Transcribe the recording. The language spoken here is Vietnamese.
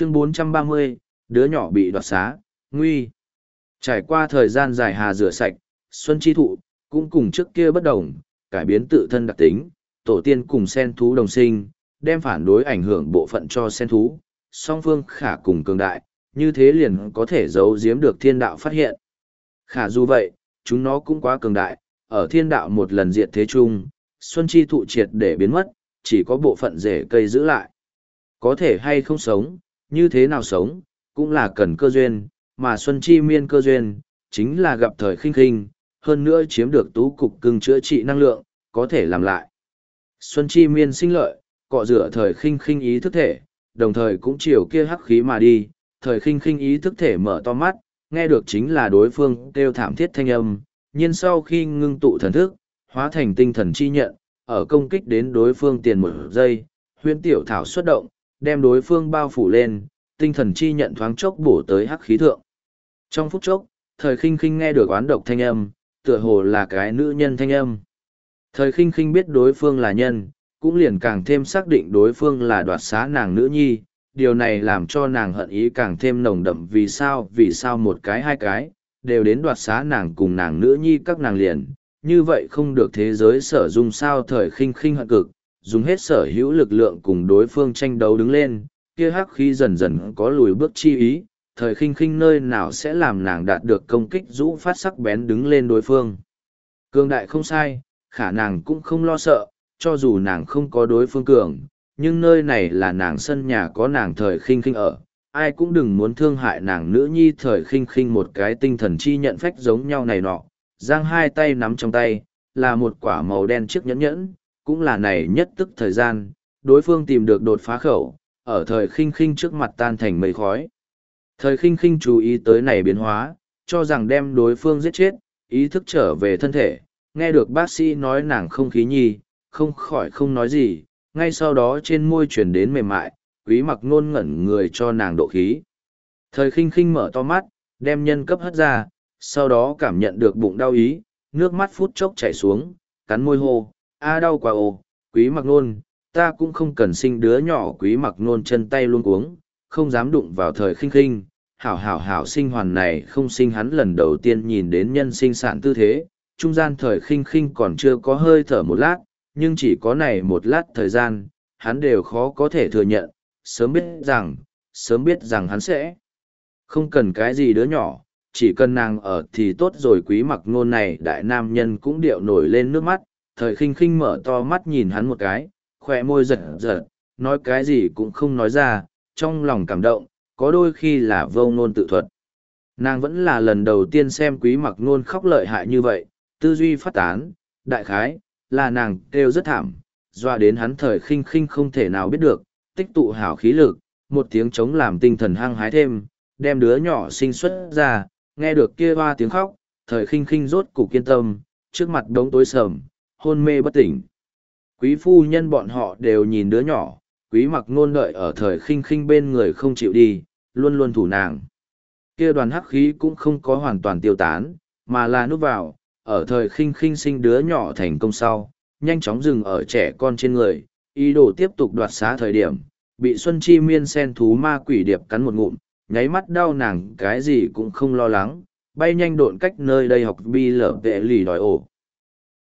chương 430, đứa nhỏ bị đoạt xá, nguy. Trải qua thời gian dài hà rửa sạch, Xuân Chi Thụ, cũng cùng trước kia bất đồng, cải biến tự thân đặc tính, tổ tiên cùng sen thú đồng sinh, đem phản đối ảnh hưởng bộ phận cho sen thú, song phương khả cùng cường đại, như thế liền có thể giấu giếm được thiên đạo phát hiện. Khả dù vậy, chúng nó cũng quá cường đại, ở thiên đạo một lần diệt thế chung, Xuân Chi thụ triệt để biến mất, chỉ có bộ phận rễ cây giữ lại. Có thể hay không sống, như thế nào sống, cũng là cần cơ duyên, mà Xuân Chi miên cơ duyên, chính là gặp thời khinh khinh, hơn nữa chiếm được tú cục cưng chữa trị năng lượng, có thể làm lại. Xuân Chi miên sinh lợi, cọ rửa thời khinh khinh ý thức thể, đồng thời cũng chiều kia hắc khí mà đi, thời khinh khinh ý thức thể mở to mắt, nghe được chính là đối phương kêu thảm thiết thanh âm, nhưng sau khi ngưng tụ thần thức, hóa thành tinh thần chi nhận, ở công kích đến đối phương tiền một giây, huyễn tiểu thảo xuất động, đem đối phương bao phủ lên, tinh thần chi nhận thoáng chốc bổ tới hắc khí thượng. Trong phút chốc, thời khinh khinh nghe được oán độc thanh âm, tựa hồ là cái nữ nhân thanh âm. Thời khinh khinh biết đối phương là nhân, cũng liền càng thêm xác định đối phương là đoạt xá nàng nữ nhi, điều này làm cho nàng hận ý càng thêm nồng đậm vì sao vì sao một cái hai cái, đều đến đoạt xá nàng cùng nàng nữ nhi các nàng liền, như vậy không được thế giới sở dung sao thời khinh khinh hận cực, dùng hết sở hữu lực lượng cùng đối phương tranh đấu đứng lên, kia hắc khí dần dần có lùi bước chi ý, thời khinh khinh nơi nào sẽ làm nàng đạt được công kích rũ phát sắc bén đứng lên đối phương. Cương đại không sai, khả nàng cũng không lo sợ, cho dù nàng không có đối phương cường, nhưng nơi này là nàng sân nhà có nàng thời khinh khinh ở, ai cũng đừng muốn thương hại nàng nữ nhi thời khinh khinh một cái tinh thần chi nhận phách giống nhau này nọ, giang hai tay nắm trong tay, là một quả màu đen chiếc nhẫn nhẫn, cũng là này nhất tức thời gian, đối phương tìm được đột phá khẩu, ở thời khinh khinh trước mặt tan thành mây khói. Thời khinh khinh chú ý tới này biến hóa, cho rằng đem đối phương giết chết, ý thức trở về thân thể, nghe được bác sĩ nói nàng không khí nhi, không khỏi không nói gì, ngay sau đó trên môi chuyển đến mềm mại, quý mặc nôn ngẩn người cho nàng độ khí. Thời khinh khinh mở to mắt, đem nhân cấp hất ra, sau đó cảm nhận được bụng đau ý, nước mắt phút chốc chảy xuống, cắn môi hô, a à, đau quá ồ, quý mặc nôn, ta cũng không cần sinh đứa nhỏ quý mặc nôn chân tay luôn cuống, không dám đụng vào thời khinh khinh, hảo hảo hảo sinh hoàn này không sinh hắn lần đầu tiên nhìn đến nhân sinh sản tư thế, trung gian thời khinh khinh còn chưa có hơi thở một lát, nhưng chỉ có này một lát thời gian, hắn đều khó có thể thừa nhận, sớm biết rằng, sớm biết rằng hắn sẽ không cần cái gì đứa nhỏ, chỉ cần nàng ở thì tốt rồi quý mặc ngôn này đại nam nhân cũng điệu nổi lên nước mắt, thời khinh khinh mở to mắt nhìn hắn một cái, khỏe môi giật giật, nói cái gì cũng không nói ra, trong lòng cảm động, có đôi khi là vô ngôn tự thuật. Nàng vẫn là lần đầu tiên xem quý mặc ngôn khóc lợi hại như vậy, tư duy phát tán, đại khái, là nàng kêu rất thảm, doa đến hắn thời khinh khinh không thể nào biết được, tích tụ hảo khí lực, một tiếng chống làm tinh thần hăng hái thêm, đem đứa nhỏ sinh xuất ra, nghe được kia hoa tiếng khóc, thời khinh khinh rốt cục kiên tâm, trước mặt đống tối sầm, hôn mê bất tỉnh. Quý phu nhân bọn họ đều nhìn đứa nhỏ, quý mặc nôn đợi ở thời khinh khinh bên người không chịu đi, luôn luôn thủ nàng. Kia đoàn hắc khí cũng không có hoàn toàn tiêu tán, mà là núp vào, ở thời khinh khinh sinh đứa nhỏ thành công sau, nhanh chóng dừng ở trẻ con trên người, ý đồ tiếp tục đoạt xá thời điểm, bị Xuân Chi Miên sen thú ma quỷ điệp cắn một ngụm, nháy mắt đau nàng cái gì cũng không lo lắng, bay nhanh độn cách nơi đây học bi lở vệ lì đòi ổ.